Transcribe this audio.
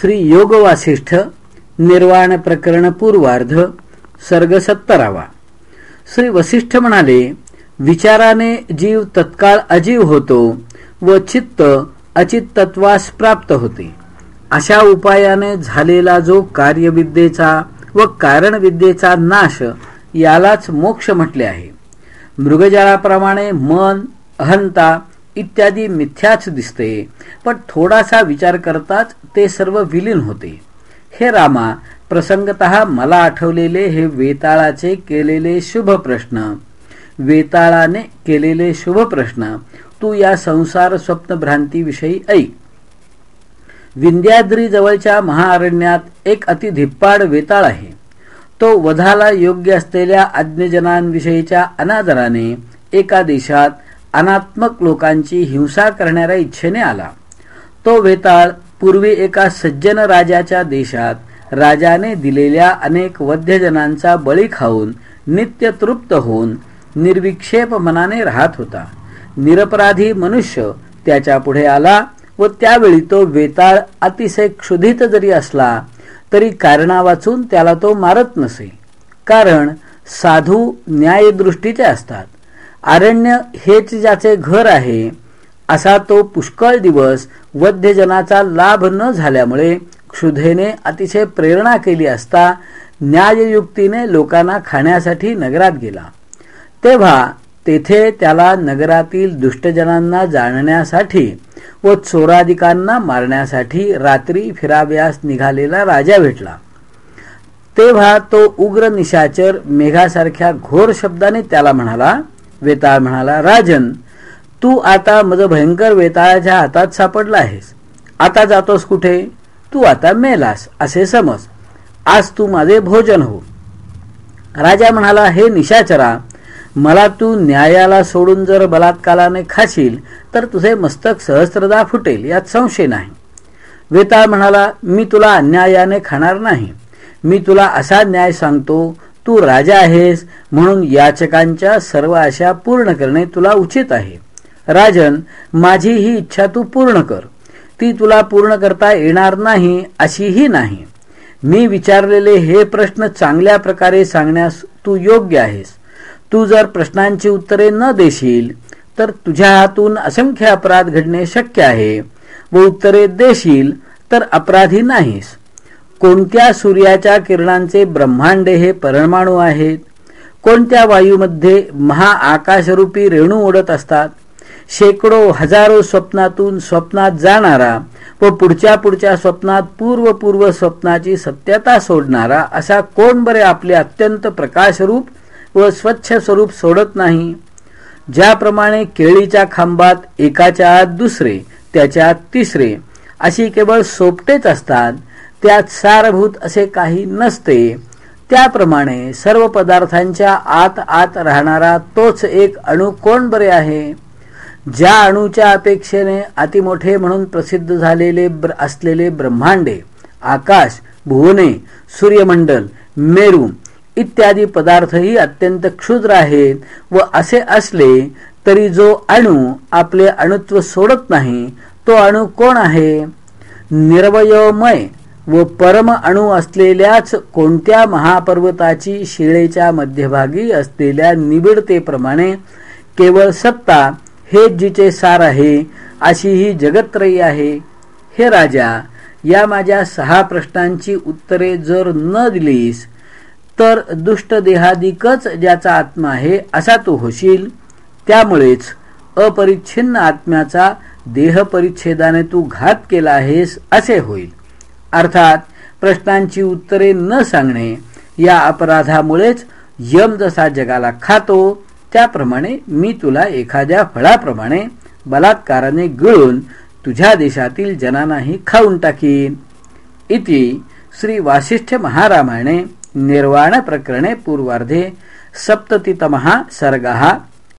श्री योग वासिष्ठ निर्वाण प्रकरण पूर्वार्ध सर्ग सत्तरावा श्री वसिष्ठ म्हणाले विचाराने जीव तत्काळ अजीव होतो व चित्त अचित्तत्वास प्राप्त होते. अशा उपायाने झालेला जो कार्यविद्येचा व कारणविद्येचा नाश यालाच मोक्ष म्हटले आहे. मृगजळाप्रमाणे मन अहंता इत्यादी मिथ्याच दिसते पण थोडासा विचार करताच ते सर्व विलीन होते. हे रामा प्रसंगत मला आठवलेले हे वेताळाचे केलेले शुभ प्रश्न. वेताळाने केलेले शुभ प्रश्न. तू या संसार स्वप्न भ्रांतीविषयी ऐक. विंध्याद्री जवळच्या महाअरण्यात एक अतिधिप्पाड वेताळ आहे. तो वधाला योग्य असलेल्या अज्ञजनांविषयीच्या अनादराने एका देशात अनात्मक लोकांची हिंसा करणाऱ्या इच्छेने आला. तो वेताळ पूर्वी एका सज्जन राजाच्या देशात राजाने दिलेल्या अनेक वध्यजनांचा बळी खाऊन नित्य तृप्त होऊन निर्विक्षेप मनाने राहत होता. निरपराधी मनुष्य त्याच्या पुढे आला व त्यावेळी तो वेताळ अतिशय क्षुधित जरी असला तरी कारणा वाचून त्याला तो मारत नसे. कारण साधू न्यायदृष्टीचे असतात. अरण्य हेच ज्याचे घर आहे असा तो पुष्कळ दिवस वध्यजनाचा लाभ न झाल्यामुळे क्षुधेने अतिशय प्रेरणा केली असता न्याययुक्तीने लोकांना खाण्यासाठी नगरात गेला. तेव्हा तेथे त्याला नगरातील दुष्टजनांना जाणण्यासाठी व चोराधिकांना मारण्यासाठी रात्री फिराव्यास निघालेला राजा भेटला. तेव्हा तो उग्र निशाचर मेघासारख्या घोर शब्दाने त्याला म्हणाला वेताळ म्हणाला राजन तू आता मज भयंकर वेताळाच्या हातात सापडला आहेस. आता जातोस कुठे? तू आता मेलास असे समज. आज तू माझे भोजन हो. राजा म्हणाला हे निशाचरा मला तू न्यायाला सोडून जर बलात्काराने खाशील तर तुझे मस्तक सहस्त्रदा फुटेल यात संशय नाही. वेताळ म्हणाला मी तुला अन्यायाने खाणार नाही. मी तुला असा न्याय सांगतो तू राजा आहेस म्हणून याचकांच्या सर्व आशा पूर्ण करणे तुला उचित आहे. राजन माझी ही इच्छा तू पूर्ण कर. ती तुला पूर्ण करता येणार नाही अशीही नाही. मी विचारलेले हे प्रश्न चांगल्या प्रकारे सांगण्यास तू योग्य आहेस. तू जर प्रश्नांची उत्तरे न देशील तर तुझ्या हातून असंख्य अपराध घडणे शक्य आहे. व उत्तरे देशील तर अपराधी नाहीस. कोणत्या सूर्याच्या किरणांचे ब्रह्मांडे हे परमाणू आहेत? कोणत्या वायूमध्ये महाआकाशरूपी रेणू उडत असतात? शेकडो हजारो स्वप्नातून स्वप्नात जाणारा व पुढच्या पुढच्या स्वप्नात पूर्व पूर्व स्वप्नाची सत्यता सोडणारा असा कोण बरे आपले अत्यंत प्रकाशरूप व स्वच्छ स्वरूप सोडत नाही? ज्याप्रमाणे केळीच्या खांबात एकाच्या आत दुसरे त्याच्या तिसरे अशी केवळ सोपटेच असतात. त्यात सारभूत असे काही नसते. त्याप्रमाणे सर्व पदार्थांच्या आत आत राहणारा तोच एक अणू कोण बरे आहे? ज्या अणूच्या अपेक्षेने अतिमोठे म्हणून प्रसिद्ध झालेले ब्र असलेले ब्रह्मांडे आकाश भुवने सूर्यमंडल मेरू इत्यादी पदार्थही अत्यंत क्षुद्र आहेत व असे असले तरी जो अणू आपले अणुत्व सोडत नाही तो अणू कोण आहे? निर्वयमय व परम अणु असलेल्याच कोणत्या महापर्वताची शिळेच्या मध्यभागी असलेल्या निबिडतेप्रमाणे केवळ सत्ता हे जिचे सार आहे अशी ही जगत्रयी आहे. हे राजा या माझ्या सहा प्रश्नांची उत्तरे जर न दिलीस तर दुष्ट देहादिकच ज्याचा आत्मा आहे असा तू होशील. त्यामुळेच अपरिच्छिन्न आत्म्याचा देह परिच्छेदाने तू घात केला आहेस असे होईल. अर्थात प्रश्नांची उत्तरे न सांगणे या अपराधामुळेच यम जसा जगाला खातो त्याप्रमाणे मी तुला एखाद्या फळाप्रमाणे बलात्काराने गिळून तुझ्या देशातील जनांनाही खाऊन टाकीन. इति श्री वासिष्ठ महारामायणे निर्वाण प्रकरणे पूर्वार्धे सप्ततितमः सर्गः